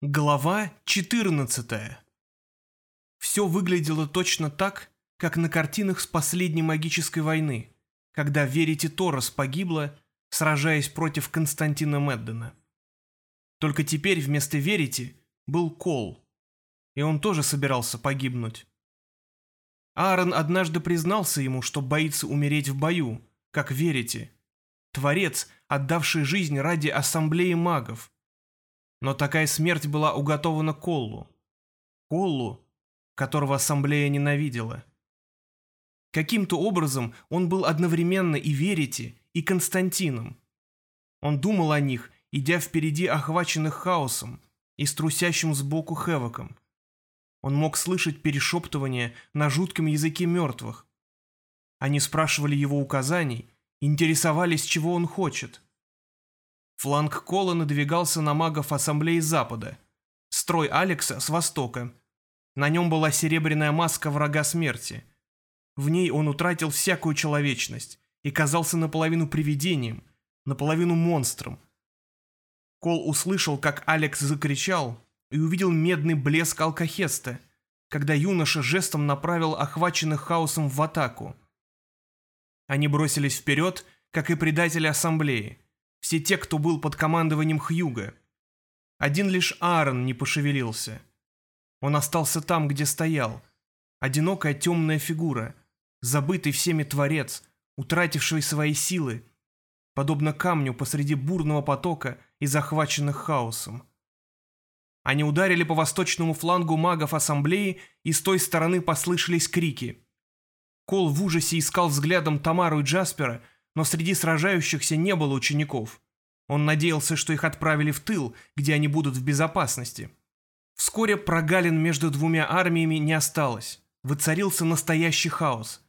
Глава 14 Все выглядело точно так, как на картинах с последней магической войны, когда Верите Торос погибла, сражаясь против Константина Меддена. Только теперь вместо Верите был Кол, и он тоже собирался погибнуть. Аарон однажды признался ему, что боится умереть в бою, как Верите, творец, отдавший жизнь ради ассамблеи магов, но такая смерть была уготована Коллу. Коллу, которого ассамблея ненавидела. Каким-то образом он был одновременно и Верите, и Константином. Он думал о них, идя впереди охваченных хаосом и струсящим сбоку Хевоком. Он мог слышать перешептывание на жутком языке мертвых. Они спрашивали его указаний, интересовались, чего он хочет – Фланг Кола надвигался на магов Ассамблеи Запада. Строй Алекса с востока. На нем была серебряная маска врага смерти. В ней он утратил всякую человечность и казался наполовину привидением, наполовину монстром. Кол услышал, как Алекс закричал, и увидел медный блеск алкохеста, когда юноша жестом направил охваченных хаосом в атаку. Они бросились вперед, как и предатели Ассамблеи. Все те, кто был под командованием Хьюга. Один лишь Аарон не пошевелился. Он остался там, где стоял. Одинокая темная фигура, забытый всеми творец, утративший свои силы, подобно камню посреди бурного потока и захваченных хаосом. Они ударили по восточному флангу магов ассамблеи, и с той стороны послышались крики. Кол в ужасе искал взглядом Тамару и Джаспера, но среди сражающихся не было учеников. Он надеялся, что их отправили в тыл, где они будут в безопасности. Вскоре прогалин между двумя армиями не осталось. Воцарился настоящий хаос.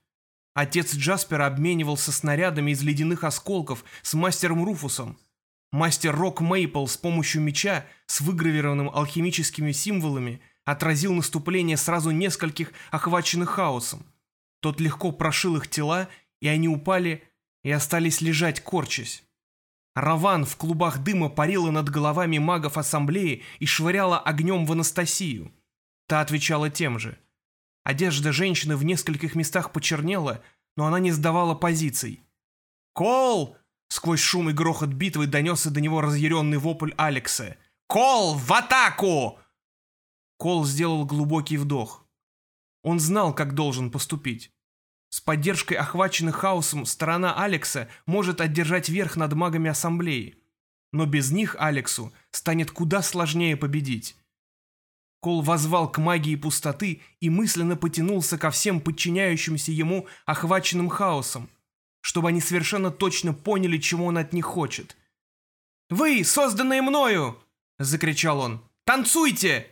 Отец Джаспера обменивался снарядами из ледяных осколков с мастером Руфусом. Мастер Рок Мейпл с помощью меча с выгравированным алхимическими символами отразил наступление сразу нескольких охваченных хаосом. Тот легко прошил их тела, и они упали и остались лежать, корчась. Раван в клубах дыма парила над головами магов ассамблеи и швыряла огнем в Анастасию. Та отвечала тем же. Одежда женщины в нескольких местах почернела, но она не сдавала позиций. «Кол!» — сквозь шум и грохот битвы донесся до него разъяренный вопль Алекса. «Кол, в атаку!» Кол сделал глубокий вдох. Он знал, как должен поступить. С поддержкой охваченных хаосом сторона Алекса может одержать верх над магами Ассамблеи. Но без них Алексу станет куда сложнее победить. Кол возвал к магии пустоты и мысленно потянулся ко всем подчиняющимся ему охваченным хаосом, чтобы они совершенно точно поняли, чего он от них хочет. «Вы, созданные мною!» — закричал он. «Танцуйте!»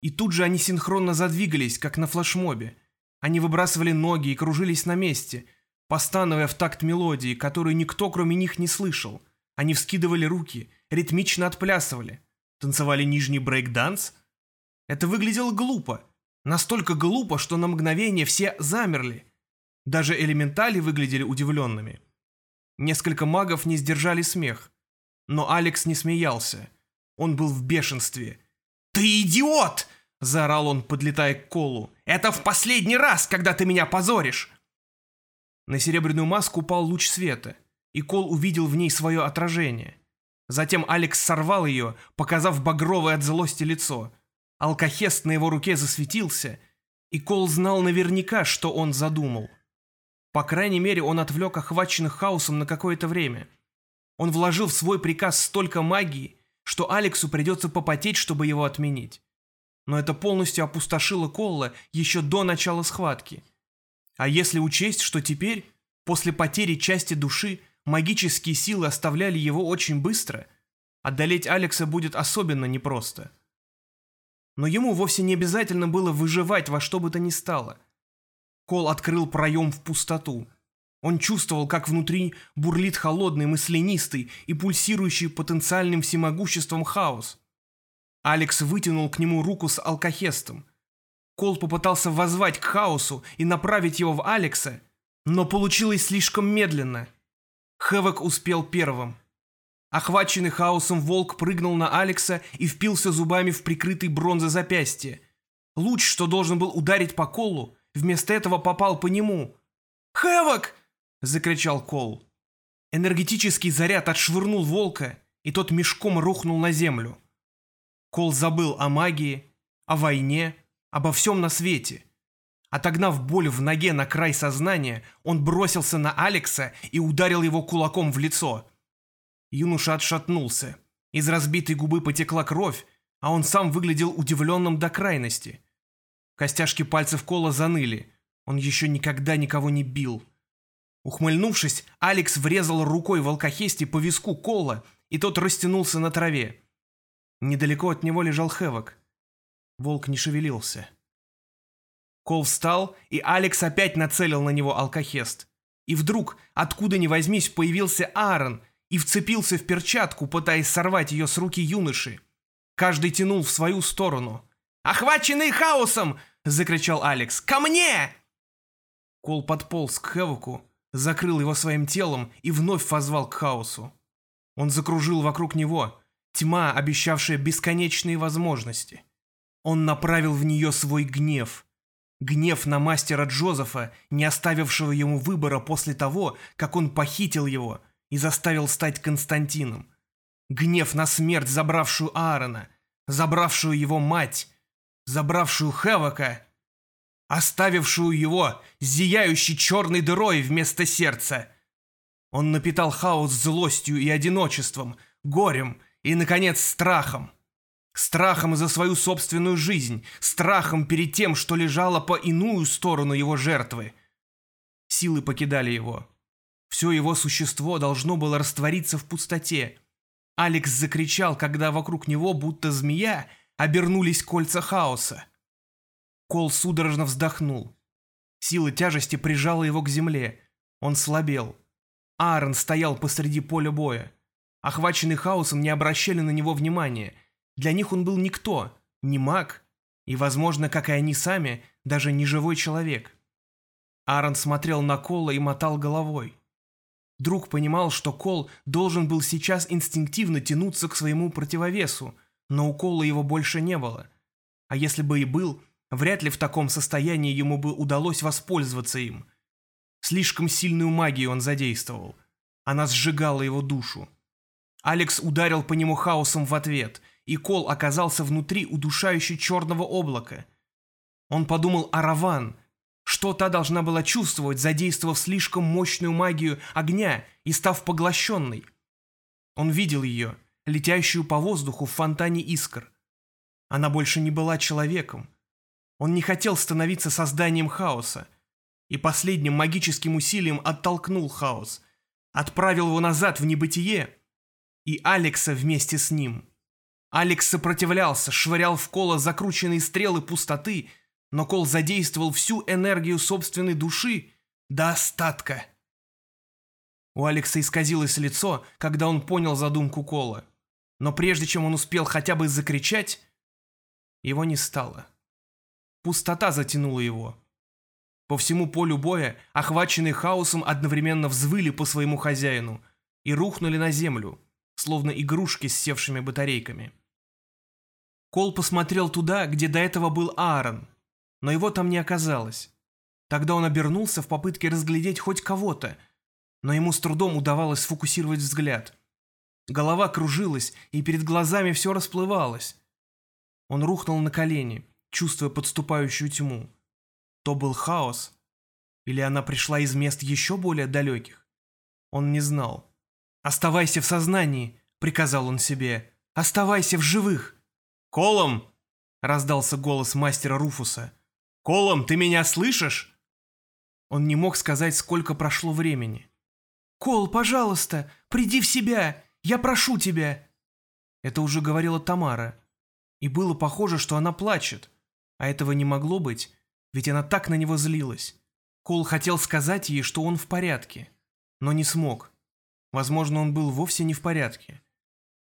И тут же они синхронно задвигались, как на флешмобе. Они выбрасывали ноги и кружились на месте, постановая в такт мелодии, которую никто кроме них не слышал. Они вскидывали руки, ритмично отплясывали. Танцевали нижний брейк-данс. Это выглядело глупо. Настолько глупо, что на мгновение все замерли. Даже элементали выглядели удивленными. Несколько магов не сдержали смех. Но Алекс не смеялся. Он был в бешенстве. «Ты идиот!» — заорал он, подлетая к Колу. «Это в последний раз, когда ты меня позоришь!» На серебряную маску упал луч света, и Кол увидел в ней свое отражение. Затем Алекс сорвал ее, показав багровое от злости лицо. Алкохест на его руке засветился, и Кол знал наверняка, что он задумал. По крайней мере, он отвлек охваченных хаосом на какое-то время. Он вложил в свой приказ столько магии, что Алексу придется попотеть, чтобы его отменить но это полностью опустошило Колла еще до начала схватки. А если учесть, что теперь, после потери части души, магические силы оставляли его очень быстро, одолеть Алекса будет особенно непросто. Но ему вовсе не обязательно было выживать во что бы то ни стало. Кол открыл проем в пустоту. Он чувствовал, как внутри бурлит холодный, мысленистый и пульсирующий потенциальным всемогуществом хаос. Алекс вытянул к нему руку с алкохестом. Кол попытался воззвать к хаосу и направить его в Алекса, но получилось слишком медленно. Хэвок успел первым. Охваченный хаосом волк прыгнул на Алекса и впился зубами в прикрытый бронзой запястье. Луч, что должен был ударить по Колу, вместо этого попал по нему. «Хэвок!» — закричал Кол. Энергетический заряд отшвырнул волка, и тот мешком рухнул на землю. Кол забыл о магии, о войне, обо всем на свете. Отогнав боль в ноге на край сознания, он бросился на Алекса и ударил его кулаком в лицо. Юноша отшатнулся. Из разбитой губы потекла кровь, а он сам выглядел удивленным до крайности. Костяшки пальцев Кола заныли. Он еще никогда никого не бил. Ухмыльнувшись, Алекс врезал рукой в алкохесте по виску Кола, и тот растянулся на траве. Недалеко от него лежал Хэвок. Волк не шевелился. Кол встал, и Алекс опять нацелил на него алкохест. И вдруг, откуда ни возьмись, появился Аарон и вцепился в перчатку, пытаясь сорвать ее с руки юноши. Каждый тянул в свою сторону. «Охваченный хаосом!» — закричал Алекс. «Ко мне!» Кол подполз к Хэвоку, закрыл его своим телом и вновь возвал к хаосу. Он закружил вокруг него, тьма, обещавшая бесконечные возможности. Он направил в нее свой гнев. Гнев на мастера Джозефа, не оставившего ему выбора после того, как он похитил его и заставил стать Константином. Гнев на смерть, забравшую Аарона, забравшую его мать, забравшую Хевока, оставившую его зияющей черной дырой вместо сердца. Он напитал хаос злостью и одиночеством, горем и, наконец, страхом. Страхом за свою собственную жизнь, страхом перед тем, что лежало по иную сторону его жертвы. Силы покидали его. Все его существо должно было раствориться в пустоте. Алекс закричал, когда вокруг него, будто змея, обернулись кольца хаоса. Кол судорожно вздохнул. Сила тяжести прижала его к земле. Он слабел. Аарон стоял посреди поля боя. Охваченный хаосом не обращали на него внимания. Для них он был никто, не маг, и, возможно, как и они сами, даже не живой человек. Аарон смотрел на Кола и мотал головой. Друг понимал, что Кол должен был сейчас инстинктивно тянуться к своему противовесу, но у Кола его больше не было. А если бы и был, Вряд ли в таком состоянии ему бы удалось воспользоваться им. Слишком сильную магию он задействовал. Она сжигала его душу. Алекс ударил по нему хаосом в ответ, и Кол оказался внутри удушающей черного облака. Он подумал о Раван, что та должна была чувствовать, задействовав слишком мощную магию огня и став поглощенной. Он видел ее, летящую по воздуху в фонтане искр. Она больше не была человеком. Он не хотел становиться созданием хаоса. И последним магическим усилием оттолкнул хаос, отправил его назад в небытие, и Алекса вместе с ним. Алекс сопротивлялся, швырял в Кола закрученные стрелы пустоты, но Кол задействовал всю энергию собственной души до остатка. У Алекса исказилось лицо, когда он понял задумку Кола. Но прежде чем он успел хотя бы закричать, его не стало. Пустота затянула его. По всему полю боя, охваченные хаосом, одновременно взвыли по своему хозяину и рухнули на землю, словно игрушки с севшими батарейками. Кол посмотрел туда, где до этого был Аарон, но его там не оказалось. Тогда он обернулся в попытке разглядеть хоть кого-то, но ему с трудом удавалось сфокусировать взгляд. Голова кружилась, и перед глазами все расплывалось. Он рухнул на колени чувствуя подступающую тьму. То был хаос, или она пришла из мест еще более далеких? Он не знал. «Оставайся в сознании», — приказал он себе. «Оставайся в живых». «Колом!» — раздался голос мастера Руфуса. «Колом, ты меня слышишь?» Он не мог сказать, сколько прошло времени. «Кол, пожалуйста, приди в себя! Я прошу тебя!» Это уже говорила Тамара. И было похоже, что она плачет. А этого не могло быть, ведь она так на него злилась. Кол хотел сказать ей, что он в порядке, но не смог. Возможно, он был вовсе не в порядке.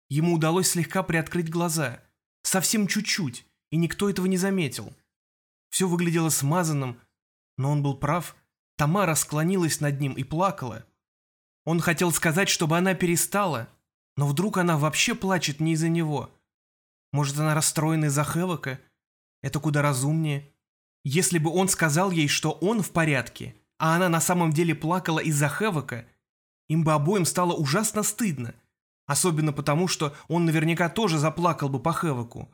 Ему удалось слегка приоткрыть глаза, совсем чуть-чуть, и никто этого не заметил. Все выглядело смазанным, но он был прав. Тамара склонилась над ним и плакала. Он хотел сказать, чтобы она перестала, Но вдруг она вообще плачет не из-за него? Может, она расстроена из-за Хэвока? Это куда разумнее. Если бы он сказал ей, что он в порядке, а она на самом деле плакала из-за Хэвока, им бы обоим стало ужасно стыдно. Особенно потому, что он наверняка тоже заплакал бы по Хэвоку.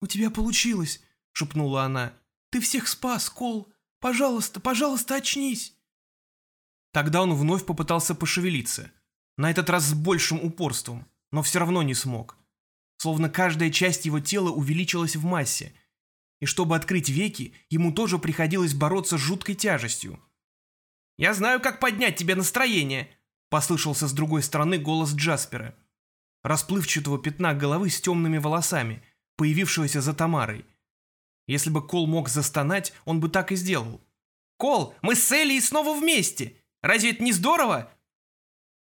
«У тебя получилось», — шепнула она. «Ты всех спас, Кол. Пожалуйста, пожалуйста, очнись». Тогда он вновь попытался пошевелиться. На этот раз с большим упорством, но все равно не смог. Словно каждая часть его тела увеличилась в массе. И чтобы открыть веки, ему тоже приходилось бороться с жуткой тяжестью. «Я знаю, как поднять тебе настроение», — послышался с другой стороны голос Джаспера. Расплывчатого пятна головы с темными волосами, появившегося за Тамарой. Если бы Кол мог застонать, он бы так и сделал. «Кол, мы с Элли снова вместе! Разве это не здорово?»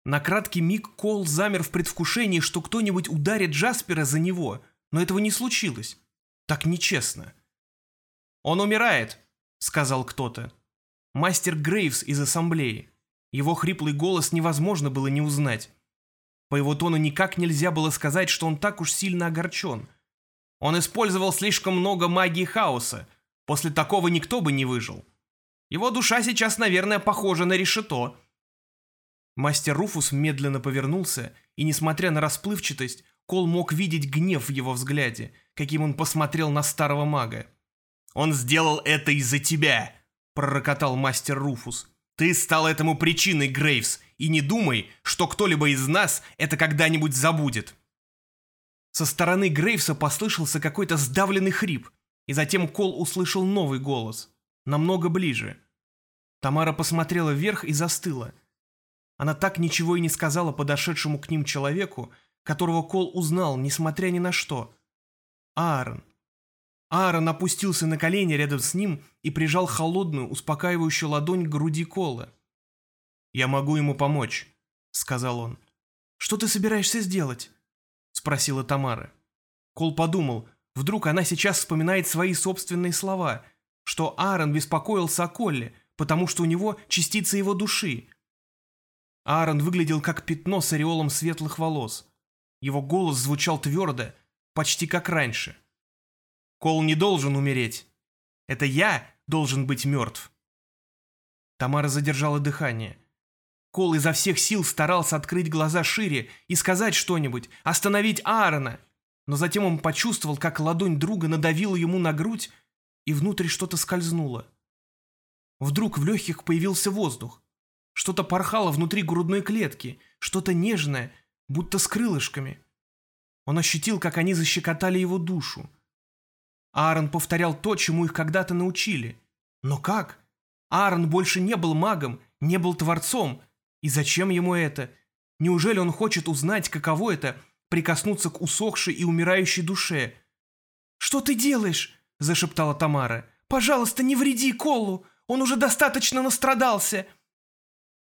На краткий миг Кол замер в предвкушении, что кто-нибудь ударит Джаспера за него, но этого не случилось. Так нечестно. «Он умирает», — сказал кто-то. Мастер Грейвс из ассамблеи. Его хриплый голос невозможно было не узнать. По его тону никак нельзя было сказать, что он так уж сильно огорчен. Он использовал слишком много магии хаоса. После такого никто бы не выжил. Его душа сейчас, наверное, похожа на решето. Мастер Руфус медленно повернулся, и, несмотря на расплывчатость, Кол мог видеть гнев в его взгляде, каким он посмотрел на старого мага. «Он сделал это из-за тебя!» — пророкотал мастер Руфус. «Ты стал этому причиной, Грейвс, и не думай, что кто-либо из нас это когда-нибудь забудет!» Со стороны Грейвса послышался какой-то сдавленный хрип, и затем Кол услышал новый голос, намного ближе. Тамара посмотрела вверх и застыла — она так ничего и не сказала подошедшему к ним человеку, которого Кол узнал, несмотря ни на что. Аарон. Аарон опустился на колени рядом с ним и прижал холодную, успокаивающую ладонь к груди Кола. «Я могу ему помочь», — сказал он. «Что ты собираешься сделать?» — спросила Тамара. Кол подумал, вдруг она сейчас вспоминает свои собственные слова, что Аарон беспокоился о Колле, потому что у него частица его души, Аарон выглядел как пятно с ореолом светлых волос. Его голос звучал твердо, почти как раньше. «Кол не должен умереть. Это я должен быть мертв». Тамара задержала дыхание. Кол изо всех сил старался открыть глаза шире и сказать что-нибудь, остановить Аарона. Но затем он почувствовал, как ладонь друга надавила ему на грудь, и внутрь что-то скользнуло. Вдруг в легких появился воздух. Что-то порхало внутри грудной клетки, что-то нежное, будто с крылышками. Он ощутил, как они защекотали его душу. Аарон повторял то, чему их когда-то научили. Но как? Аарон больше не был магом, не был творцом. И зачем ему это? Неужели он хочет узнать, каково это — прикоснуться к усохшей и умирающей душе? «Что ты делаешь?» — зашептала Тамара. «Пожалуйста, не вреди Колу! Он уже достаточно настрадался!»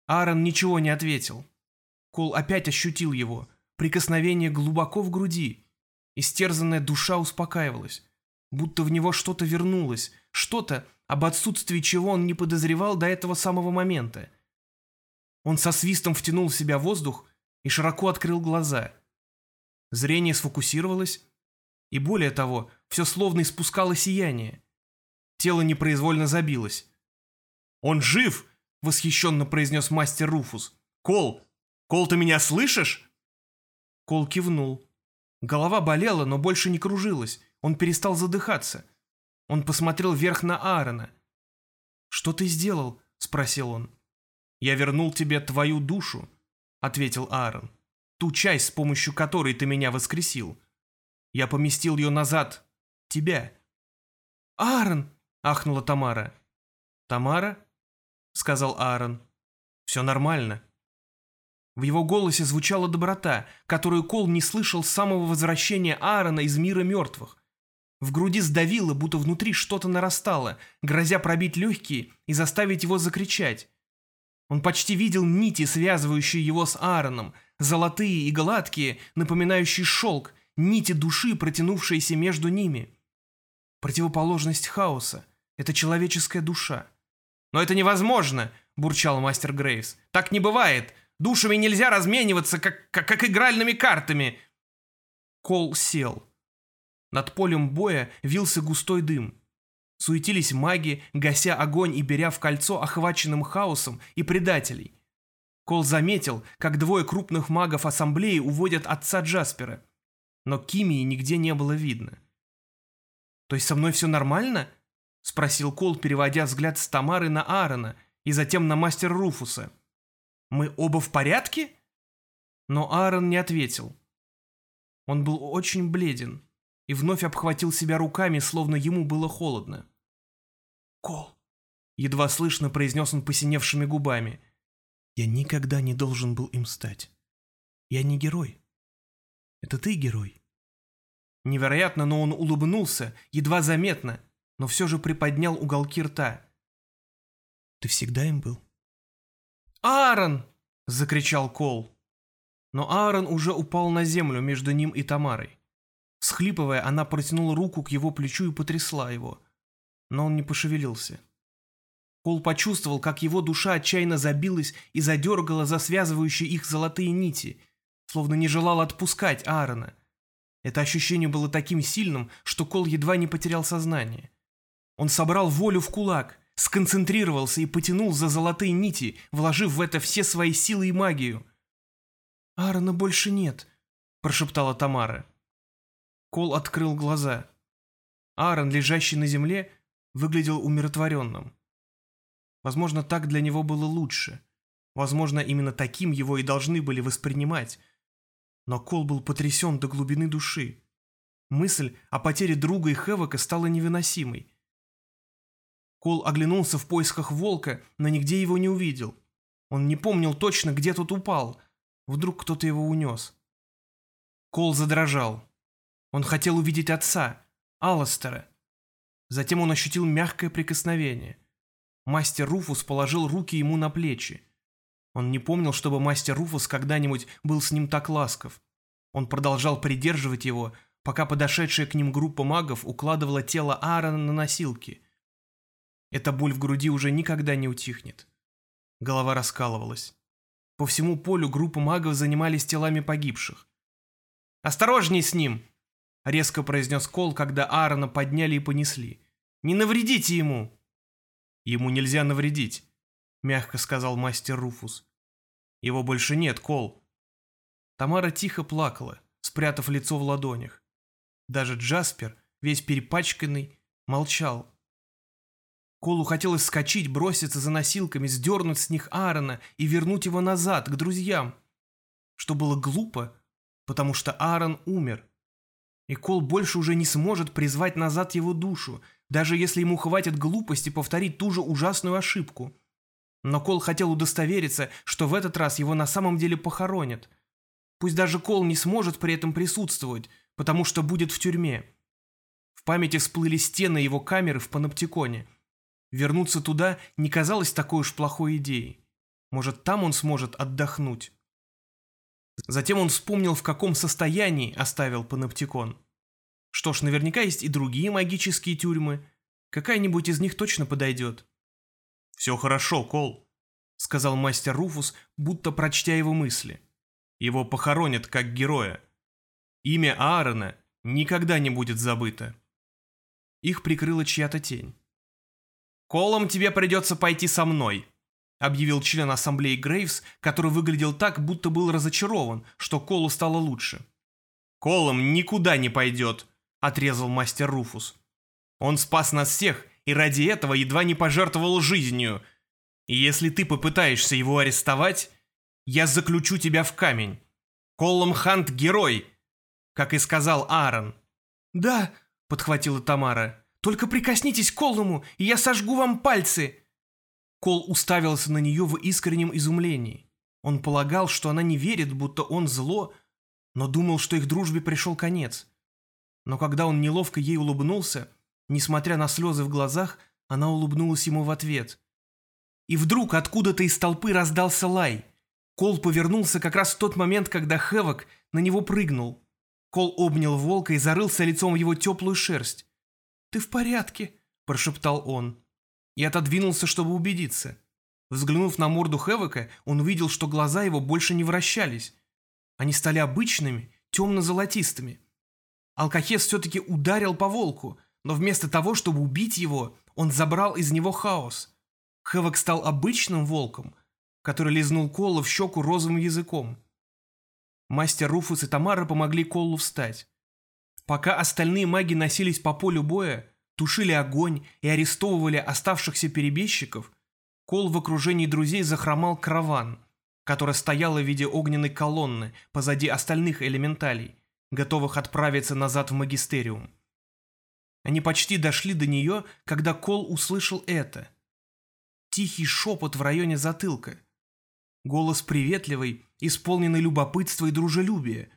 Аарон ничего не ответил. Кол опять ощутил его, прикосновение глубоко в груди. Истерзанная душа успокаивалась, будто в него что-то вернулось, что-то, об отсутствии чего он не подозревал до этого самого момента. Он со свистом втянул в себя воздух и широко открыл глаза. Зрение сфокусировалось, и более того, все словно испускало сияние. Тело непроизвольно забилось. «Он жив!» — восхищенно произнес мастер Руфус. «Кол! Кол, ты меня слышишь?» Кол кивнул. Голова болела, но больше не кружилась. Он перестал задыхаться. Он посмотрел вверх на Аарона. «Что ты сделал?» — спросил он. «Я вернул тебе твою душу», — ответил Аарон. «Ту часть, с помощью которой ты меня воскресил. Я поместил ее назад. Тебя». «Аарон!» — ахнула Тамара. «Тамара?» — сказал Аарон. «Все нормально». В его голосе звучала доброта, которую Кол не слышал с самого возвращения Аарона из мира мертвых. В груди сдавило, будто внутри что-то нарастало, грозя пробить легкие и заставить его закричать. Он почти видел нити, связывающие его с Аароном, золотые и гладкие, напоминающие шелк, нити души, протянувшиеся между ними. Противоположность хаоса — это человеческая душа. «Но это невозможно!» – бурчал мастер Грейвс. «Так не бывает! Душами нельзя размениваться, как, как, как игральными картами!» Кол сел. Над полем боя вился густой дым. Суетились маги, гася огонь и беря в кольцо охваченным хаосом и предателей. Кол заметил, как двое крупных магов ассамблеи уводят отца Джаспера. Но Кимии нигде не было видно. «То есть со мной все нормально?» — спросил Кол, переводя взгляд с Тамары на Аарона и затем на мастера Руфуса. «Мы оба в порядке?» Но Аарон не ответил. Он был очень бледен и вновь обхватил себя руками, словно ему было холодно. «Кол», — едва слышно произнес он посиневшими губами, — «я никогда не должен был им стать. Я не герой. Это ты герой». Невероятно, но он улыбнулся, едва заметно, но все же приподнял уголки рта. «Ты всегда им был?» «Аарон!» — закричал Кол. Но Аарон уже упал на землю между ним и Тамарой. Схлипывая, она протянула руку к его плечу и потрясла его. Но он не пошевелился. Кол почувствовал, как его душа отчаянно забилась и задергала за связывающие их золотые нити, словно не желал отпускать Аарона. Это ощущение было таким сильным, что Кол едва не потерял сознание. Он собрал волю в кулак, сконцентрировался и потянул за золотые нити, вложив в это все свои силы и магию. «Аарона больше нет», — прошептала Тамара. Кол открыл глаза. Аарон, лежащий на земле, выглядел умиротворенным. Возможно, так для него было лучше. Возможно, именно таким его и должны были воспринимать. Но Кол был потрясен до глубины души. Мысль о потере друга и Хевока стала невыносимой. Кол оглянулся в поисках волка, но нигде его не увидел. Он не помнил точно, где тот упал — Вдруг кто-то его унес. Кол задрожал. Он хотел увидеть отца, Алластера. Затем он ощутил мягкое прикосновение. Мастер Руфус положил руки ему на плечи. Он не помнил, чтобы мастер Руфус когда-нибудь был с ним так ласков. Он продолжал придерживать его, пока подошедшая к ним группа магов укладывала тело Аарона на носилки. Эта боль в груди уже никогда не утихнет. Голова раскалывалась. По всему полю группа магов занимались телами погибших. «Осторожней с ним!» — резко произнес Кол, когда Аарона подняли и понесли. «Не навредите ему!» «Ему нельзя навредить», — мягко сказал мастер Руфус. «Его больше нет, Кол». Тамара тихо плакала, спрятав лицо в ладонях. Даже Джаспер, весь перепачканный, молчал, Колу хотелось скачать, броситься за носилками, сдернуть с них Аарона и вернуть его назад, к друзьям. Что было глупо, потому что Аарон умер. И Кол больше уже не сможет призвать назад его душу, даже если ему хватит глупости повторить ту же ужасную ошибку. Но Кол хотел удостовериться, что в этот раз его на самом деле похоронят. Пусть даже Кол не сможет при этом присутствовать, потому что будет в тюрьме. В памяти всплыли стены его камеры в паноптиконе – Вернуться туда не казалось такой уж плохой идеей. Может, там он сможет отдохнуть. Затем он вспомнил, в каком состоянии оставил паноптикон. Что ж, наверняка есть и другие магические тюрьмы. Какая-нибудь из них точно подойдет. «Все хорошо, Кол», — сказал мастер Руфус, будто прочтя его мысли. «Его похоронят как героя. Имя Аарона никогда не будет забыто». Их прикрыла чья-то тень. «Колом тебе придется пойти со мной», — объявил член ассамблеи Грейвс, который выглядел так, будто был разочарован, что Колу стало лучше. «Колом никуда не пойдет», — отрезал мастер Руфус. «Он спас нас всех и ради этого едва не пожертвовал жизнью. И если ты попытаешься его арестовать, я заключу тебя в камень. Колом Хант — герой, как и сказал Аарон». «Да», — подхватила Тамара, только прикоснитесь к Колуму, и я сожгу вам пальцы!» Кол уставился на нее в искреннем изумлении. Он полагал, что она не верит, будто он зло, но думал, что их дружбе пришел конец. Но когда он неловко ей улыбнулся, несмотря на слезы в глазах, она улыбнулась ему в ответ. И вдруг откуда-то из толпы раздался лай. Кол повернулся как раз в тот момент, когда Хевок на него прыгнул. Кол обнял волка и зарылся лицом в его теплую шерсть. «Ты в порядке?» – прошептал он. И отодвинулся, чтобы убедиться. Взглянув на морду Хевека, он увидел, что глаза его больше не вращались. Они стали обычными, темно-золотистыми. Алкахес все-таки ударил по волку, но вместо того, чтобы убить его, он забрал из него хаос. Хевок стал обычным волком, который лизнул Колла в щеку розовым языком. Мастер Руфус и Тамара помогли Коллу встать. Пока остальные маги носились по полю боя, тушили огонь и арестовывали оставшихся перебежчиков, Кол в окружении друзей захромал караван, который стоял в виде огненной колонны позади остальных элементалей, готовых отправиться назад в магистериум. Они почти дошли до нее, когда Кол услышал это. Тихий шепот в районе затылка. Голос приветливый, исполненный любопытства и дружелюбия.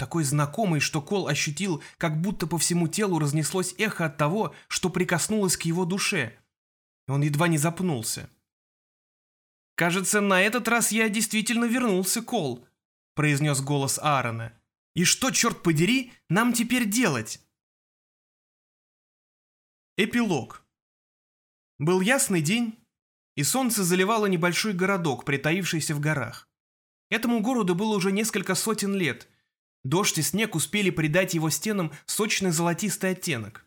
Такой знакомый, что Кол ощутил, как будто по всему телу разнеслось эхо от того, что прикоснулось к его душе. Он едва не запнулся. «Кажется, на этот раз я действительно вернулся, Кол», — произнес голос Аарона. «И что, черт подери, нам теперь делать?» Эпилог. Был ясный день, и солнце заливало небольшой городок, притаившийся в горах. Этому городу было уже несколько сотен лет. Дождь и снег успели придать его стенам сочный золотистый оттенок.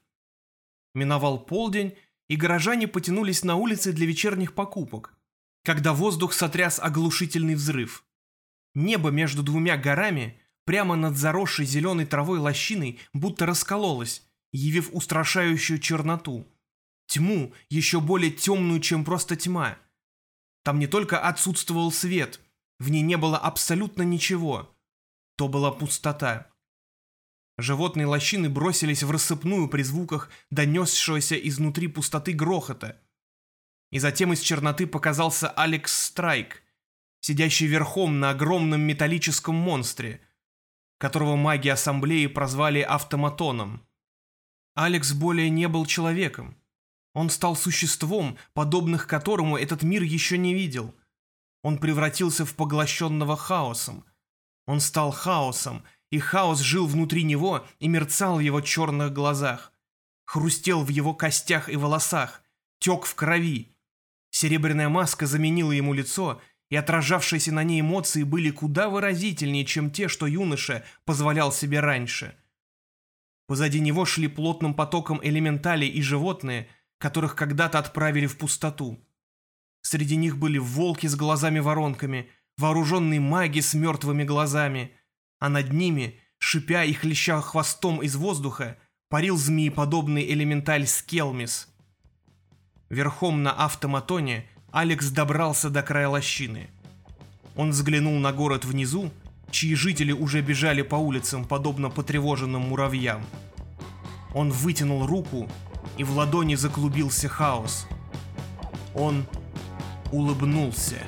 Миновал полдень, и горожане потянулись на улицы для вечерних покупок, когда воздух сотряс оглушительный взрыв. Небо между двумя горами, прямо над заросшей зеленой травой лощиной, будто раскололось, явив устрашающую черноту. Тьму, еще более темную, чем просто тьма. Там не только отсутствовал свет, в ней не было абсолютно ничего. То была пустота. Животные лощины бросились в рассыпную при звуках донесшегося изнутри пустоты грохота. И затем из черноты показался Алекс Страйк, сидящий верхом на огромном металлическом монстре, которого маги Ассамблеи прозвали автоматоном. Алекс более не был человеком. Он стал существом, подобных которому этот мир еще не видел. Он превратился в поглощенного хаосом. Он стал хаосом, и хаос жил внутри него и мерцал в его черных глазах. Хрустел в его костях и волосах, тек в крови. Серебряная маска заменила ему лицо, и отражавшиеся на ней эмоции были куда выразительнее, чем те, что юноша позволял себе раньше – Позади него шли плотным потоком элементали и животные, которых когда-то отправили в пустоту. Среди них были волки с глазами-воронками, вооруженные маги с мертвыми глазами, а над ними, шипя и хлеща хвостом из воздуха, парил змееподобный элементаль Скелмис. Верхом на автоматоне Алекс добрался до края лощины. Он взглянул на город внизу, чьи жители уже бежали по улицам, подобно потревоженным муравьям. Он вытянул руку, и в ладони заклубился хаос. Он улыбнулся.